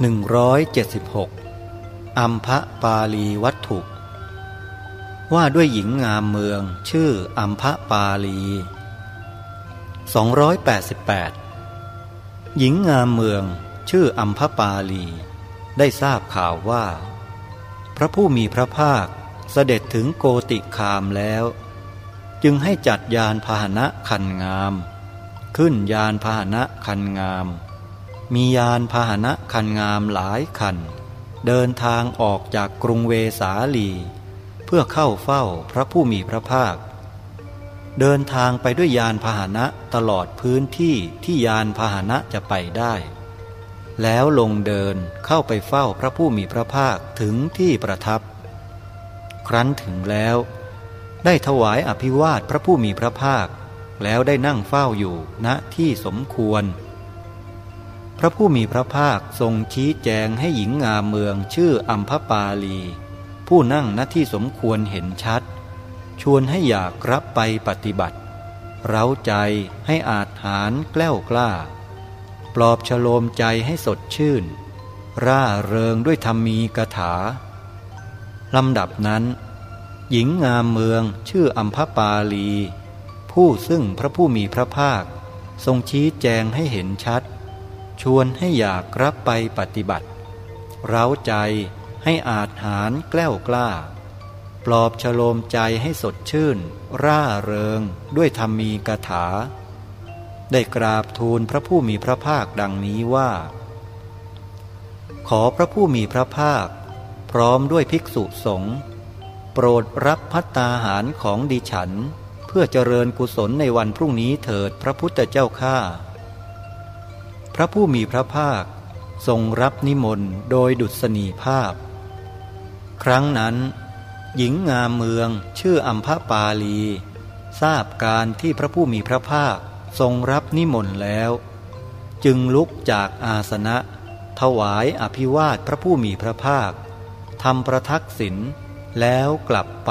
176 อัมพะปาลีวัตถุ ว่าด้วยหญิงงามเมือง ชื่ออัมพะปาลี 288 หญิงงามเมือง ชื่ออัมพะปาลี ได้ทราบข่าวว่า พระผู้มีพระภาคเสด็จถึงโกติคามแล้ว จึงให้จัดยานพาหนะคันงาม ขึ้นยานพาหนะคันงาม มียานพาหนะคันงามหลายคัน เดินทางออกจากกรุงเวสาลี เพื่อเข้าเฝ้าพระผู้มีพระภาค เดินทางไปด้วยยานพาหนะตลอดพื้นที่ที่ยานพาหนะจะไปได้ แล้วลงเดินเข้าไปเฝ้าพระผู้มีพระภาคถึงที่ประทับ ครั้นถึงแล้ว ได้ถวายอภิวาทพระผู้มีพระภาค แล้วได้นั่งเฝ้าอยู่ณที่สมควร พระผู้มีพระภาคทรงชี้แจงให้หญิงงามเมืองชื่ออัมพปาลี ผู้นั่งณที่สมควรเห็นชัด ชวนให้อยากรับไปปฏิบัติ เร้าใจให้อาจหารแกล้วกล้า ปลอบฉโลมใจให้สดชื่น ร่าเริงด้วยธรรมีกถาลำดับนั้น หญิงงามเมืองชื่ออัมพปาลี ผู้ซึ่งพระผู้มีพระภาค ทรงชี้แจงให้เห็นชัด ชวนให้อยากรับไปปฏิบัติ เร้าใจให้อาจหารแกล้วกล้า ปลอบฉโลมใจให้สดชื่น ร่าเริงด้วยธรรมีกถา ได้กราบทูลพระผู้มีพระภาคดังนี้ว่า ขอพระผู้มีพระภาค พร้อมด้วยภิกษุสงฆ์โปรดรับพัตตาหารของดิฉัน เพื่อเจริญกุศลในวันพรุ่งนี้เถิดพระพุทธเจ้าข้า ระผู้มีพระภาคทรงรับนิมนต์โดยดุษณีภาพ ครั้งนั้น หญิงงามเมืองชื่ออัมพปาลี ทราบการที่พระผู้มีพระภาคทรงรับนิมนต์แล้ว จึงลุกจากอาสนะ ถวายอภิวาทพระผู้มีพระภาคทำประทักษิณแล้วกลับไป